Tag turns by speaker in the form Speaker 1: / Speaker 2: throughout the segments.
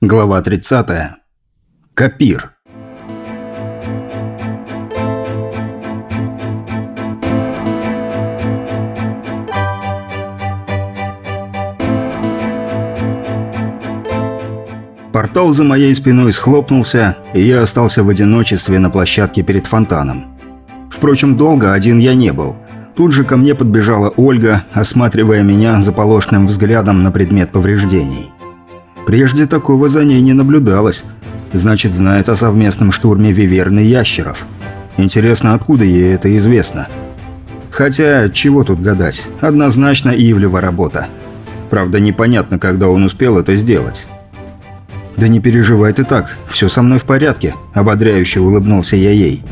Speaker 1: Глава 30. Копир. Портал за моей спиной схлопнулся, и я остался в одиночестве на площадке перед фонтаном. Впрочем, долго один я не был. Тут же ко мне подбежала Ольга, осматривая меня заполошным взглядом на предмет повреждений. Прежде такого за ней не наблюдалось. Значит, знает о совместном штурме Виверны Ящеров. Интересно, откуда ей это известно? Хотя, чего тут гадать? Однозначно Ивлева работа. Правда, непонятно, когда он успел это сделать. «Да не переживай ты так, все со мной в порядке», – ободряюще улыбнулся я ей.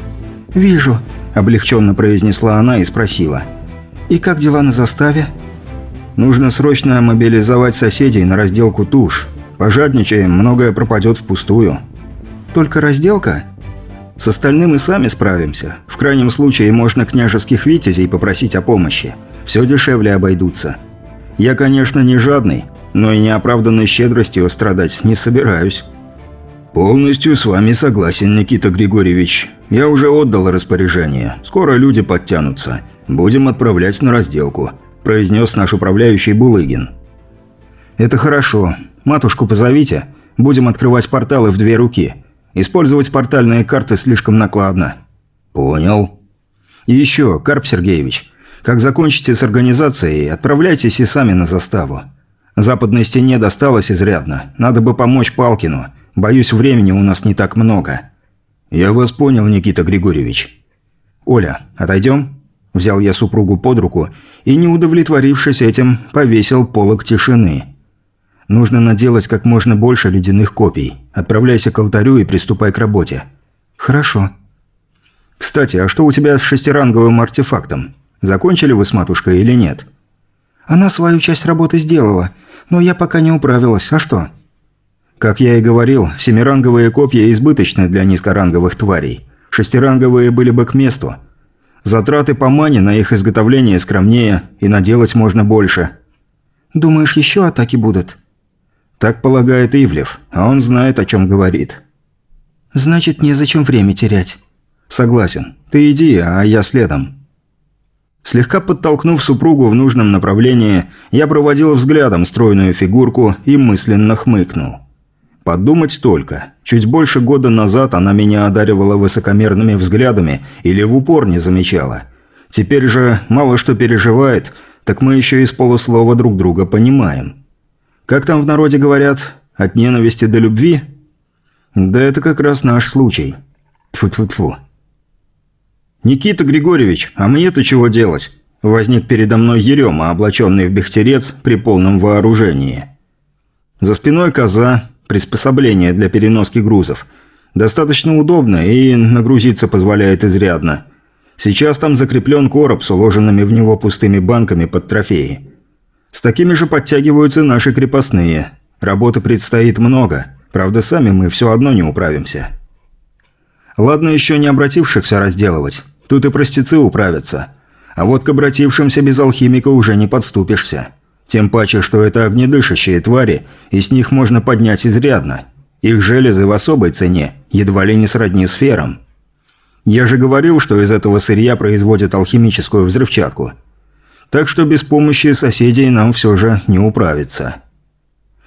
Speaker 2: «Вижу», – облегченно произнесла она и спросила. «И как дела на заставе?»
Speaker 1: «Нужно срочно мобилизовать соседей на разделку туш. Пожадничаем, многое пропадет впустую».
Speaker 2: «Только разделка?»
Speaker 1: «С остальным и сами справимся. В крайнем случае можно княжеских витязей попросить о помощи. Все дешевле обойдутся. Я, конечно, не жадный, но и неоправданной щедростью страдать не собираюсь». «Полностью с вами согласен, Никита Григорьевич. Я уже отдал распоряжение. Скоро люди подтянутся. Будем отправлять на разделку», – произнес наш управляющий Булыгин.
Speaker 2: «Это хорошо. Матушку позовите. Будем открывать порталы в две руки. Использовать портальные карты слишком накладно».
Speaker 1: «Понял».
Speaker 2: «И еще, Карп Сергеевич, как закончите с организацией, отправляйтесь и сами на заставу. Западной стене досталось изрядно. Надо бы помочь Палкину. Боюсь, времени у нас не так много».
Speaker 1: «Я вас понял, Никита Григорьевич».
Speaker 2: «Оля, отойдем?» Взял я супругу под руку и, не удовлетворившись этим, повесил полог тишины. Нужно наделать как можно больше ледяных копий. Отправляйся к алтарю и приступай к работе.
Speaker 1: Хорошо.
Speaker 2: Кстати, а что у тебя с шестиранговым артефактом? Закончили вы с матушкой или нет?
Speaker 3: Она свою часть работы сделала, но я пока не управилась. А что?
Speaker 2: Как я и говорил, семиранговые копья избыточны для низкоранговых тварей. Шестиранговые были бы к месту. Затраты по мане на их изготовление скромнее, и наделать можно больше.
Speaker 3: Думаешь, еще атаки будут?
Speaker 2: Так полагает Ивлев, а он знает, о чем говорит.
Speaker 3: Значит, незачем время терять.
Speaker 2: Согласен. Ты иди, а я следом. Слегка подтолкнув супругу в нужном направлении, я проводил взглядом стройную фигурку и мысленно хмыкнул. Подумать только. Чуть больше года назад она меня одаривала высокомерными взглядами или в упор не замечала. Теперь же мало что переживает, так мы еще и с полуслова друг друга понимаем. Как там в народе говорят? От ненависти до любви? Да это как раз наш случай. Тьфу-тьфу-тьфу. «Никита Григорьевич, а мне-то чего делать?» Возник передо мной Ерема, облаченный в бехтерец при полном вооружении. За спиной коза, приспособление для переноски грузов. Достаточно удобно и нагрузиться позволяет изрядно. Сейчас там закреплен короб с уложенными в него пустыми банками под трофеи. С такими же подтягиваются наши крепостные. Работы предстоит много. Правда, сами мы все одно не управимся. Ладно еще не обратившихся разделывать. Тут и простецы управятся. А вот к обратившимся без алхимика уже не подступишься. Тем паче, что это огнедышащие твари, и с них можно поднять изрядно. Их железы в особой цене, едва ли не сродни сферам. Я же говорил, что из этого сырья производят алхимическую взрывчатку – так что без помощи соседей нам все же не управиться.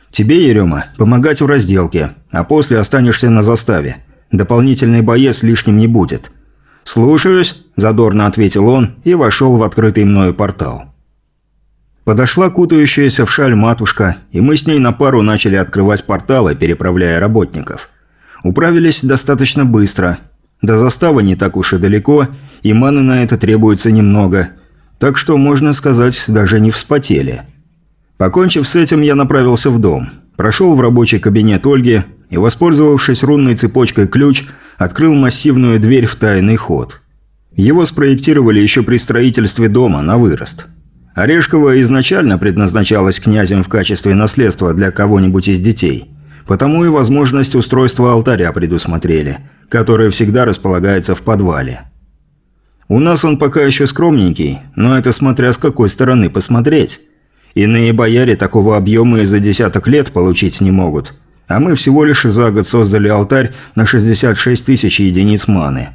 Speaker 2: Тебе, Ерема, помогать в разделке, а после останешься на заставе. Дополнительный боец лишним не будет. «Слушаюсь», – задорно ответил он и вошел в открытый мною портал. Подошла кутающаяся в шаль матушка, и мы с ней на пару начали открывать порталы, переправляя работников. Управились достаточно быстро. До заставы не так уж и далеко, и маны на это требуется немного – так что, можно сказать, даже не вспотели. Покончив с этим, я направился в дом. Прошел в рабочий кабинет Ольги и, воспользовавшись рунной цепочкой ключ, открыл массивную дверь в тайный ход. Его спроектировали еще при строительстве дома на вырост. Орешкова изначально предназначалась князем в качестве наследства для кого-нибудь из детей. Потому и возможность устройства алтаря предусмотрели, который всегда располагается в подвале. У нас он пока еще скромненький, но это смотря с какой стороны посмотреть. Иные бояре такого объема и за десяток лет получить не могут.
Speaker 1: а мы всего лишь за год создали алтарь на 66 тысяч единиц маны.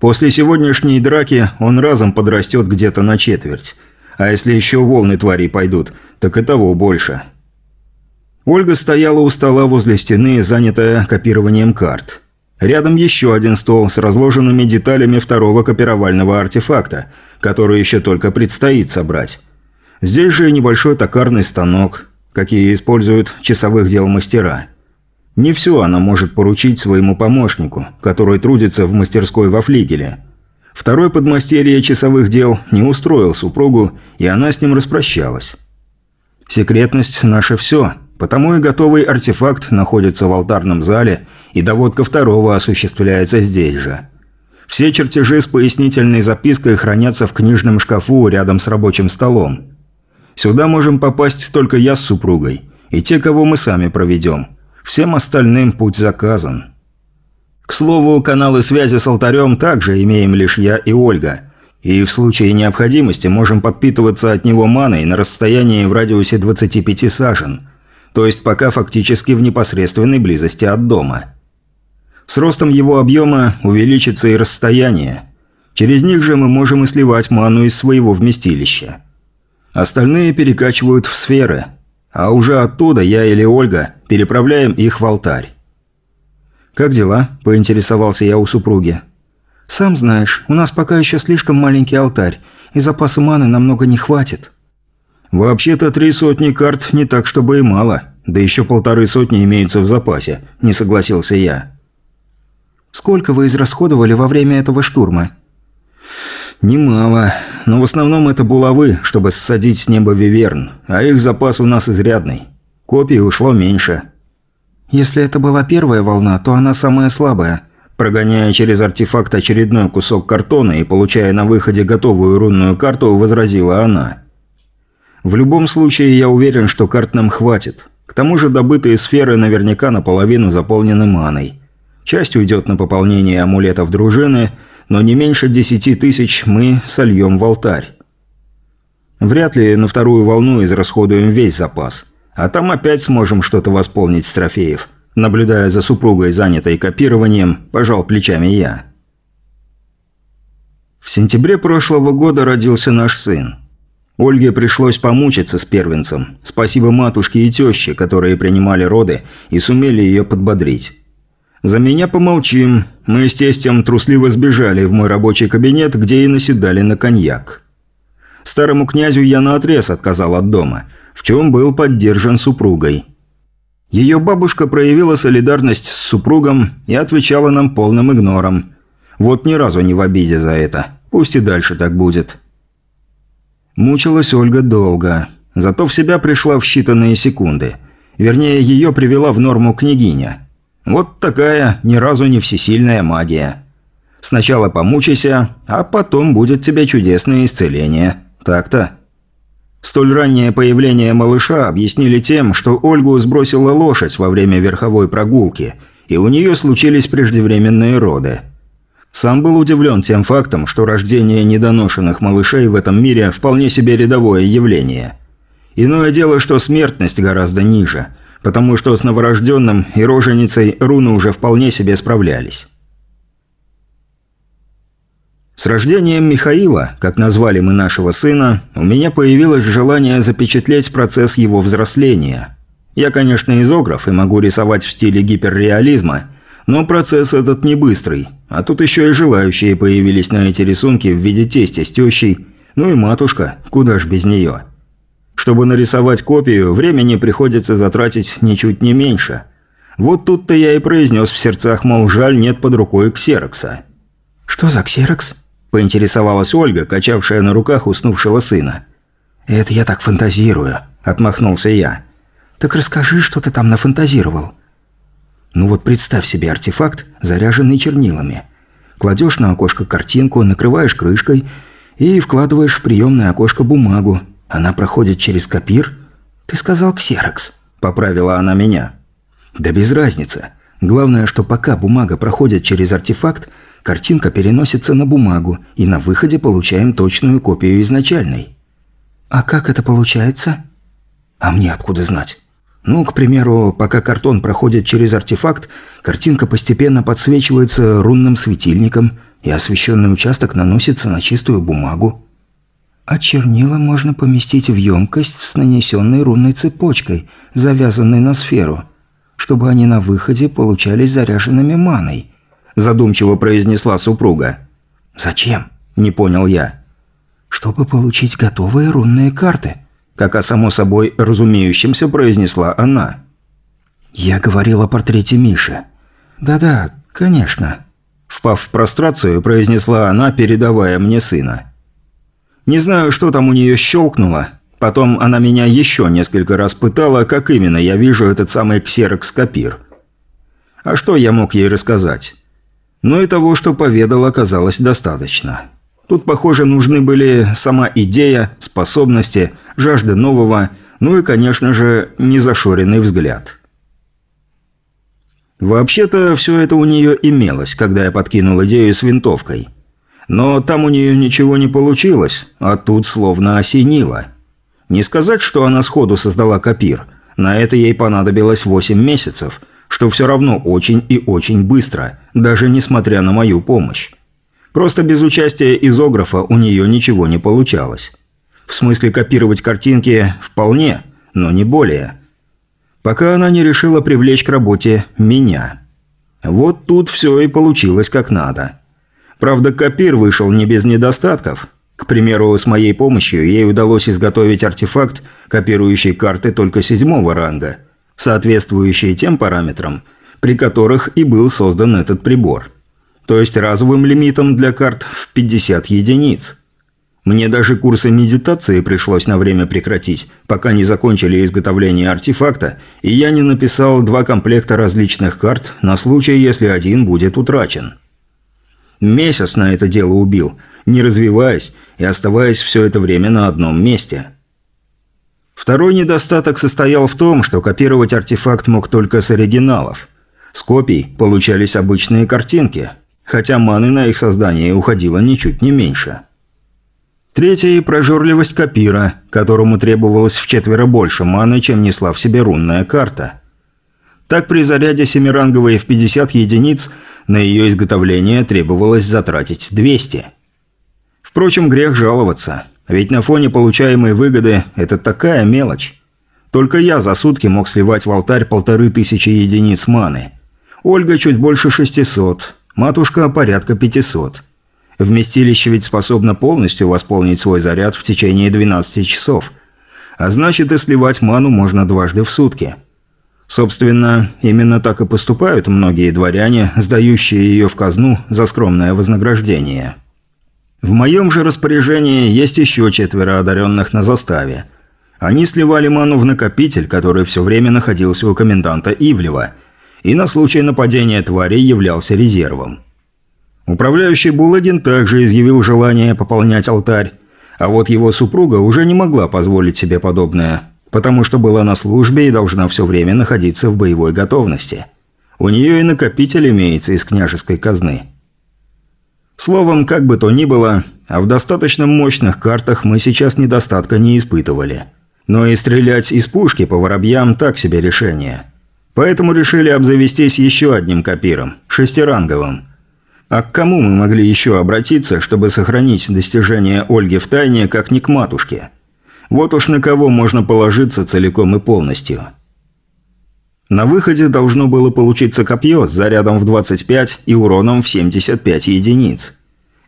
Speaker 1: После сегодняшней драки он разом подрастет где-то на четверть. А если еще волны тварей пойдут, так и того больше. Ольга стояла у стола возле стены, занятая копированием карт. Рядом еще один стол с разложенными деталями второго копировального артефакта, который еще только предстоит собрать. Здесь же небольшой токарный станок, какие используют часовых дел мастера. Не все она может поручить своему помощнику, который трудится в мастерской во флигеле. Второй подмастерье часовых дел не устроил супругу, и она с ним распрощалась. Секретность – наше все, потому и готовый артефакт находится в алтарном зале, и доводка второго осуществляется здесь же. Все чертежи с пояснительной запиской хранятся в книжном шкафу рядом с рабочим столом. Сюда можем попасть только я с супругой, и те, кого мы сами проведем. Всем остальным путь заказан. К слову, каналы связи с алтарем также имеем лишь я и Ольга. И в случае необходимости можем подпитываться от него маной на расстоянии в радиусе 25 сажен. То есть пока фактически в непосредственной близости от дома. С ростом его объема увеличится и расстояние. Через них же мы можем и сливать ману из своего вместилища. Остальные перекачивают в сферы, а уже оттуда я или Ольга переправляем их в алтарь.
Speaker 3: «Как дела?» – поинтересовался я у супруги. «Сам знаешь, у нас пока еще слишком маленький алтарь, и запаса маны намного не хватит».
Speaker 1: «Вообще-то три сотни карт не так, чтобы и мало, да еще полторы сотни имеются в запасе», – не согласился я.
Speaker 3: «Сколько вы израсходовали во время этого штурма?»
Speaker 1: «Немало, но в основном это булавы, чтобы ссадить с неба виверн, а их запас у нас изрядный. Копий ушло меньше».
Speaker 3: «Если это была первая волна, то она самая слабая»,
Speaker 1: Прогоняя через артефакт очередной кусок картона и получая на выходе готовую рунную карту, возразила она. «В любом случае, я уверен, что карт нам хватит. К тому же добытые сферы наверняка наполовину заполнены маной. Часть уйдет на пополнение амулетов дружины – но не меньше десяти тысяч мы сольем в алтарь. Вряд ли на вторую волну израсходуем весь запас, а там опять сможем что-то восполнить с трофеев. Наблюдая за супругой, занятой копированием, пожал плечами я. В сентябре прошлого года родился наш сын. Ольге пришлось помучиться с первенцем. Спасибо матушке и теще, которые принимали роды и сумели ее подбодрить. За меня помолчим. Мы с тестем трусливо сбежали в мой рабочий кабинет, где и наседали на коньяк. Старому князю я наотрез отказал от дома, в чем был поддержан супругой. Ее бабушка проявила солидарность с супругом и отвечала нам полным игнором. Вот ни разу не в обиде за это. Пусть и дальше так будет. Мучилась Ольга долго. Зато в себя пришла в считанные секунды. Вернее, ее привела в норму княгиня – вот такая ни разу не всесильная магия. Сначала помучайся, а потом будет тебе чудесное исцеление. Так-то. Столь раннее появление малыша объяснили тем, что Ольгу сбросила лошадь во время верховой прогулки, и у нее случились преждевременные роды. Сам был удивлен тем фактом, что рождение недоношенных малышей в этом мире вполне себе рядовое явление. Иное дело, что смертность гораздо ниже – потому что с новорожденным и роженицей руны уже вполне себе справлялись. С рождением Михаила, как назвали мы нашего сына, у меня появилось желание запечатлеть процесс его взросления. Я, конечно, изограф и могу рисовать в стиле гиперреализма, но процесс этот не быстрый, а тут еще и желающие появились на эти рисунки в виде тестя с тещей, ну и матушка, куда ж без нее. Чтобы нарисовать копию, времени приходится затратить ничуть не меньше. Вот тут-то я и произнес в сердцах, мол, жаль, нет под рукой ксерокса.
Speaker 3: «Что за ксерокс?»
Speaker 1: – поинтересовалась Ольга, качавшая на руках уснувшего сына.
Speaker 3: «Это я так фантазирую», – отмахнулся я. «Так расскажи, что ты там нафантазировал». «Ну вот представь себе артефакт, заряженный чернилами. Кладешь на окошко картинку, накрываешь крышкой и вкладываешь в приемное окошко бумагу, она проходит через копир? Ты сказал ксерокс. Поправила она меня. Да без разницы. Главное, что пока бумага проходит через артефакт, картинка переносится на бумагу, и на выходе получаем точную копию изначальной. А как это получается? А мне откуда знать? Ну, к примеру, пока картон проходит через артефакт, картинка постепенно подсвечивается рунным светильником, и освещенный участок наносится на чистую бумагу. А чернила можно поместить в емкость с нанесенной рунной цепочкой, завязанной на сферу, чтобы они на выходе получались заряженными маной, задумчиво произнесла супруга. «Зачем?» – не понял я. «Чтобы получить готовые рунные карты», как о само собой разумеющемся произнесла она. «Я говорил о портрете Миши». «Да-да, конечно», – впав в прострацию, произнесла она, передавая мне сына. Не знаю, что там у нее щелкнуло. Потом она меня еще несколько раз пытала, как именно я вижу этот самый ксерокс-копир. А что я мог ей рассказать? Ну и того, что поведал, оказалось достаточно. Тут, похоже, нужны были сама идея, способности, жажда нового, ну и, конечно же, незашоренный взгляд. Вообще-то, все это у нее имелось, когда я подкинул идею с винтовкой. Но там у нее ничего не получилось, а тут словно осенило. Не сказать, что она сходу создала копир. На это ей понадобилось 8 месяцев, что все равно очень и очень быстро, даже несмотря на мою помощь. Просто без участия изографа у нее ничего не получалось. В смысле копировать картинки вполне, но не более. Пока она не решила привлечь к работе меня. Вот тут все и получилось как надо. Правда, копир вышел не без недостатков. К примеру, с моей помощью ей удалось изготовить артефакт, копирующий карты только седьмого ранга, соответствующий тем параметрам, при которых и был создан этот прибор. То есть разовым лимитом для карт в 50 единиц. Мне даже курсы медитации пришлось на время прекратить, пока не закончили изготовление артефакта, и я не написал два комплекта различных карт на случай, если один будет утрачен. Месяц на это дело убил, не развиваясь и оставаясь все это время на одном месте. Второй недостаток состоял в том, что копировать артефакт мог только с оригиналов. С копий получались обычные картинки, хотя маны на их создание уходило ничуть не меньше. Третья – прожорливость копира, которому требовалось в четверо больше маны, чем несла в себе рунная карта. Так при заряде семиранговой в 50 единиц – на ее изготовление требовалось затратить 200. Впрочем, грех жаловаться, ведь на фоне получаемой выгоды это такая мелочь. Только я за сутки мог сливать в алтарь полторы тысячи единиц маны. Ольга чуть больше 600, матушка порядка 500. Вместилище ведь способно полностью восполнить свой заряд в течение 12 часов. А значит и сливать ману можно дважды в сутки. Собственно, именно так и поступают многие дворяне, сдающие ее в казну за скромное вознаграждение. В моем же распоряжении есть еще четверо одаренных на заставе. Они сливали ману в накопитель, который все время находился у коменданта Ивлева, и на случай нападения тварей являлся резервом. Управляющий Буладин также изъявил желание пополнять алтарь, а вот его супруга уже не могла позволить себе подобное – потому что была на службе и должна все время находиться в боевой готовности. У нее и накопитель имеется из княжеской казны. Словом, как бы то ни было, а в достаточно мощных картах мы сейчас недостатка не испытывали. Но и стрелять из пушки по воробьям – так себе решение. Поэтому решили обзавестись еще одним копиром – шестиранговым. А к кому мы могли еще обратиться, чтобы сохранить достижения Ольги в тайне, как не к матушке – вот уж на кого можно положиться целиком и полностью. На выходе должно было получиться копье с зарядом в 25 и уроном в 75 единиц.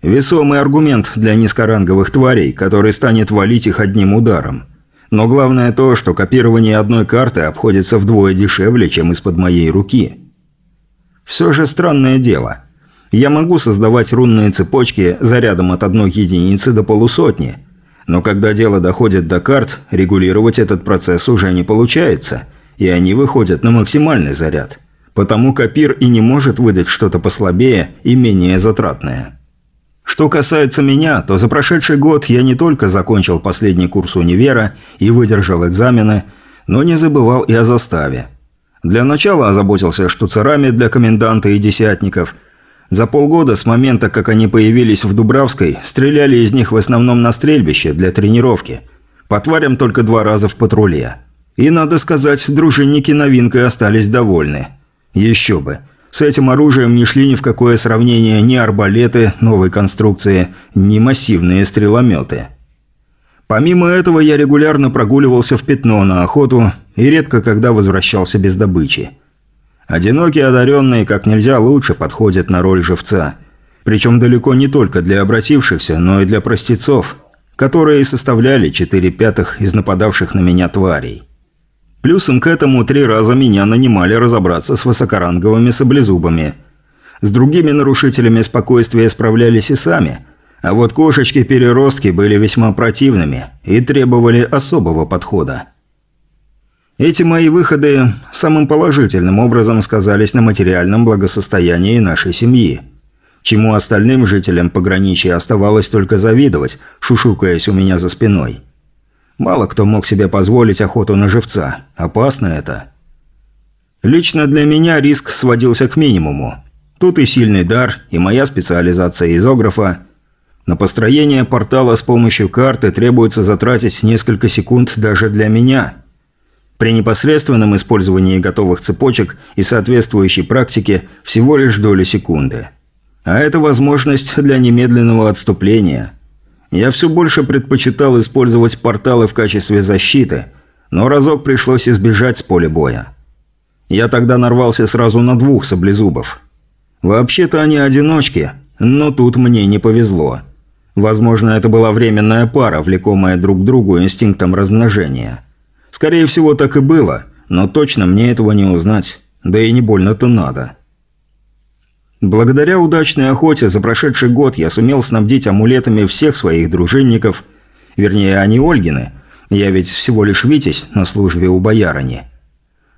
Speaker 3: Весомый аргумент для низкоранговых тварей, который станет валить их одним ударом. Но главное то, что копирование одной карты обходится вдвое дешевле, чем из-под моей руки. Все же странное дело. Я могу создавать рунные цепочки зарядом от одной единицы до полусотни – но когда дело доходит до карт, регулировать этот процесс уже не получается, и они выходят на максимальный заряд. Потому копир и не может выдать что-то послабее и менее затратное. Что касается меня, то за прошедший год я не только закончил последний курс универа и выдержал экзамены, но не забывал и о заставе. Для начала озаботился штуцерами для коменданта и десятников – за полгода с момента, как они появились в Дубравской, стреляли из них в основном на стрельбище для тренировки. По тварям только два раза в патруле.
Speaker 1: И, надо сказать, дружинники новинкой остались довольны. Еще бы. С этим оружием не шли ни в какое сравнение ни арбалеты новой конструкции, ни массивные стрелометы. Помимо этого, я регулярно прогуливался в пятно на охоту и редко когда возвращался без добычи. Одинокие одаренные как нельзя лучше подходят на роль живца. Причем далеко не только для обратившихся, но и для простецов, которые составляли четыре пятых из нападавших на меня тварей. Плюсом к этому три раза меня нанимали разобраться с высокоранговыми саблезубами. С другими нарушителями спокойствия справлялись и сами, а вот кошечки-переростки были весьма противными и требовали особого подхода. Эти мои выходы самым положительным образом сказались на материальном благосостоянии нашей семьи. Чему остальным жителям пограничья оставалось только завидовать, шушукаясь у меня за спиной. Мало кто мог себе позволить охоту на живца. Опасно это. Лично для меня риск сводился к минимуму. Тут и сильный дар, и моя специализация изографа. На построение портала с помощью карты требуется затратить несколько секунд даже для меня – при непосредственном использовании готовых цепочек и соответствующей практике всего лишь доли секунды. А это возможность для немедленного отступления. Я все больше предпочитал использовать порталы в качестве защиты, но разок пришлось избежать с поля боя. Я тогда нарвался сразу на двух саблезубов. Вообще-то они одиночки, но тут мне не повезло. Возможно, это была временная пара, влекомая друг к другу инстинктом размножения. Скорее всего, так и было, но точно мне этого не узнать. Да и не больно-то надо. Благодаря удачной охоте за прошедший год я сумел снабдить амулетами всех своих дружинников, вернее, они Ольгины. Я ведь всего лишь Витязь на службе у боярыни.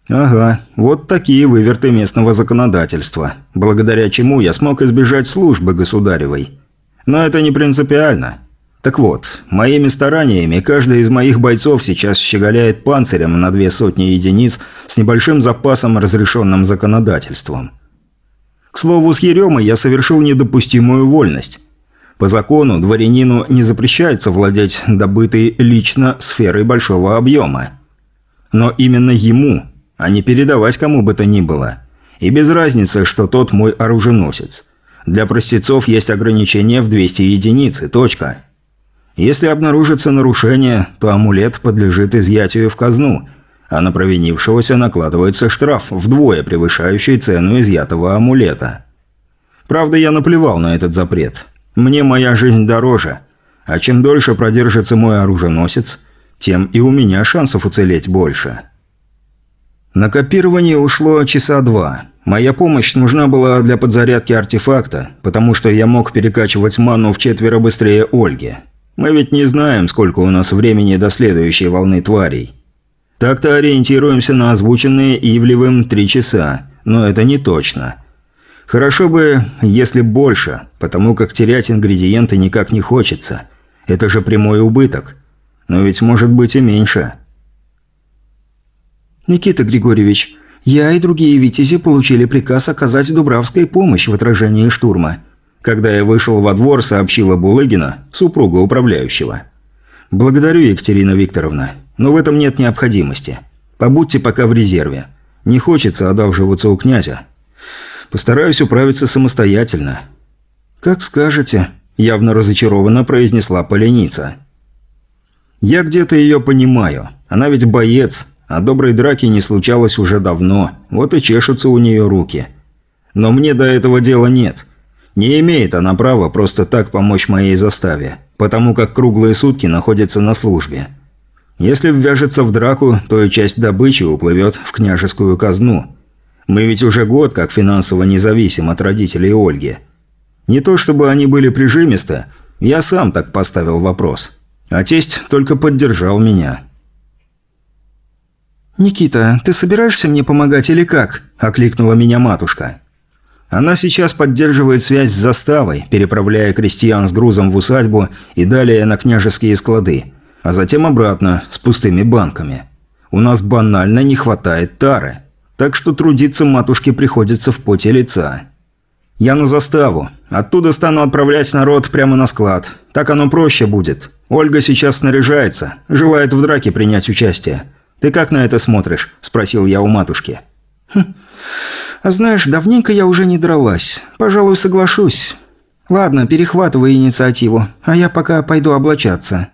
Speaker 1: Ага, вот такие выверты местного законодательства, благодаря чему я смог избежать службы государевой. Но это не принципиально. Так вот, моими стараниями каждый из моих бойцов сейчас щеголяет панцирем на две сотни единиц с небольшим запасом, разрешенным законодательством. К слову, с Еремой я совершил недопустимую вольность. По закону дворянину не запрещается владеть добытой лично сферой большого объема. Но именно ему, а не передавать кому бы то ни было. И без разницы, что тот мой оруженосец. Для простецов есть ограничение в 200 единиц и точка. Если обнаружится нарушение, то амулет подлежит изъятию в казну, а на провинившегося накладывается штраф, вдвое превышающий цену изъятого амулета. Правда, я наплевал на этот запрет. Мне моя жизнь дороже, а чем дольше продержится мой оруженосец, тем и у меня шансов уцелеть больше. На копирование ушло часа два. Моя помощь нужна была для подзарядки артефакта, потому что я мог перекачивать ману в четверо быстрее Ольги. Мы ведь не знаем, сколько у нас времени до следующей волны тварей. Так-то ориентируемся на озвученные Ивлевым три часа, но это не точно. Хорошо бы, если больше, потому как терять ингредиенты никак не хочется. Это же прямой убыток. Но ведь может быть и меньше.
Speaker 3: Никита Григорьевич, я и другие витязи получили приказ оказать Дубравской помощь в отражении штурма.
Speaker 1: Когда я вышел во двор, сообщила Булыгина, супруга управляющего. «Благодарю, Екатерина Викторовна, но в этом нет необходимости. Побудьте пока в резерве. Не хочется одалживаться у князя. Постараюсь управиться самостоятельно».
Speaker 3: «Как скажете», –
Speaker 1: явно разочарованно произнесла поленица. «Я где-то ее понимаю. Она ведь боец, а доброй драки не случалось уже давно, вот и чешутся у нее руки. Но мне до этого дела нет. Не имеет она права просто так помочь моей заставе, потому как круглые сутки находится на службе. Если ввяжется в драку, то и часть добычи уплывет в княжескую казну. Мы ведь уже год как финансово независим от родителей Ольги. Не то чтобы они были прижимисты, я сам так поставил вопрос. А тесть только поддержал меня.
Speaker 3: «Никита, ты собираешься мне помогать или как?» – окликнула меня матушка.
Speaker 1: Она сейчас поддерживает связь с заставой, переправляя крестьян с грузом в усадьбу и далее на княжеские склады, а затем обратно с пустыми банками. У нас банально не хватает тары, так что трудиться матушке приходится в поте лица. Я на заставу. Оттуда стану отправлять народ прямо на склад. Так оно проще будет. Ольга сейчас снаряжается, желает в драке принять участие. Ты как на это смотришь?» – спросил я у матушки.
Speaker 3: «Хм. А знаешь, давненько я уже не дралась. Пожалуй, соглашусь. Ладно, перехватывай инициативу, а я пока пойду облачаться».